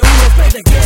que uno puede que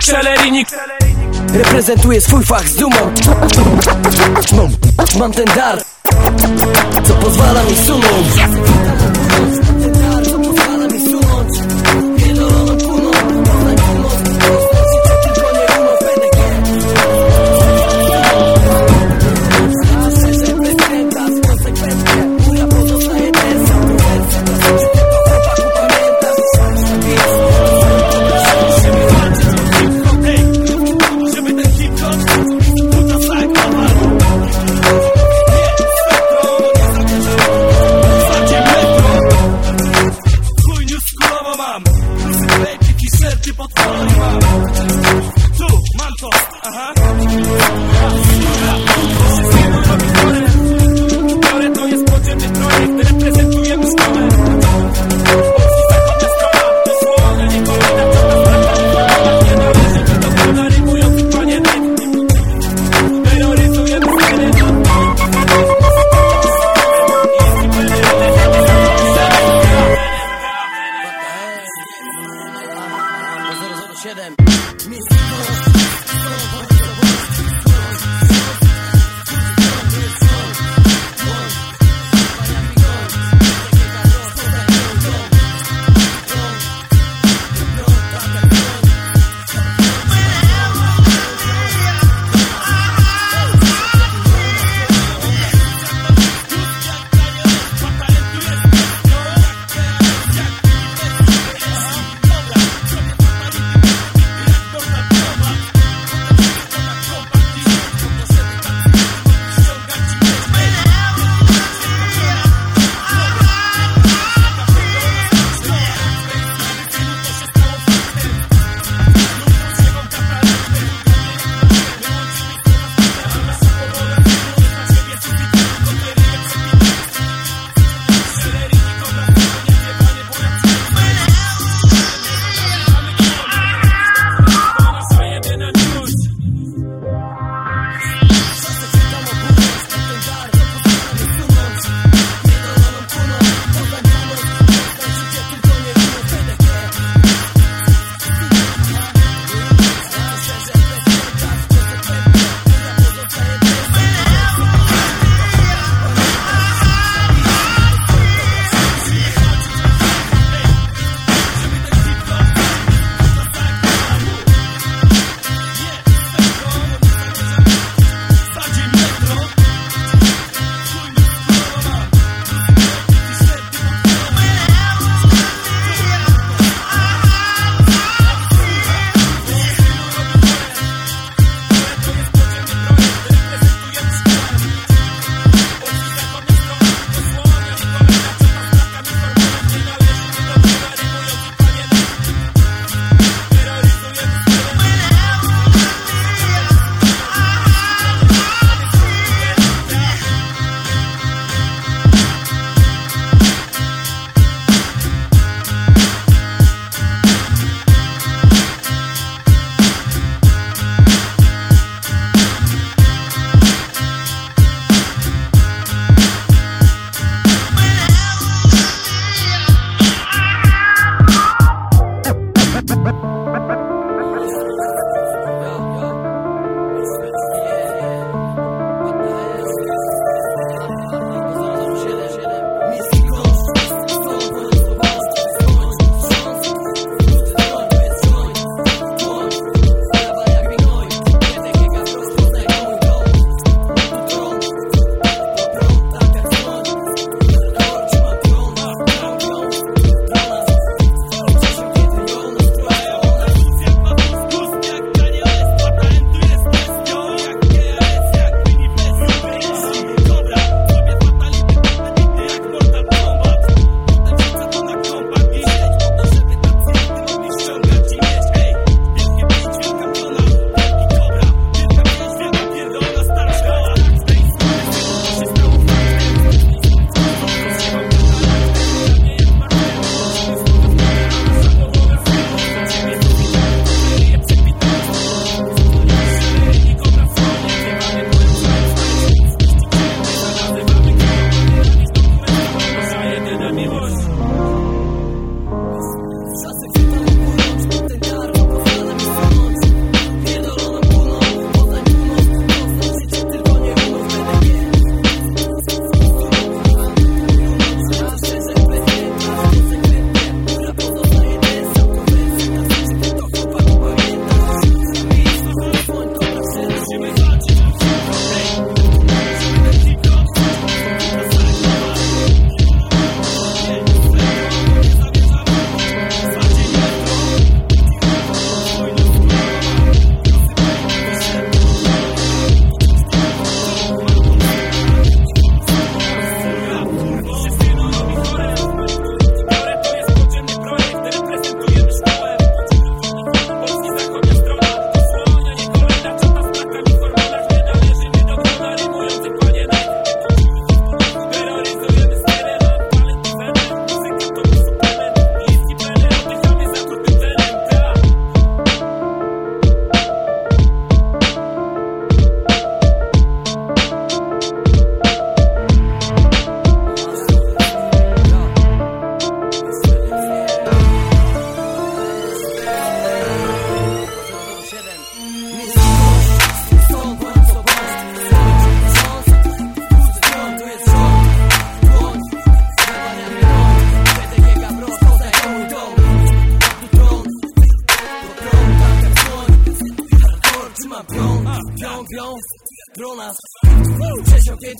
Czelerinik Reprezentuję swój fach z dumą Mam ten dar Co pozwala mi sunąć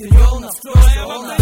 Серьезно, все,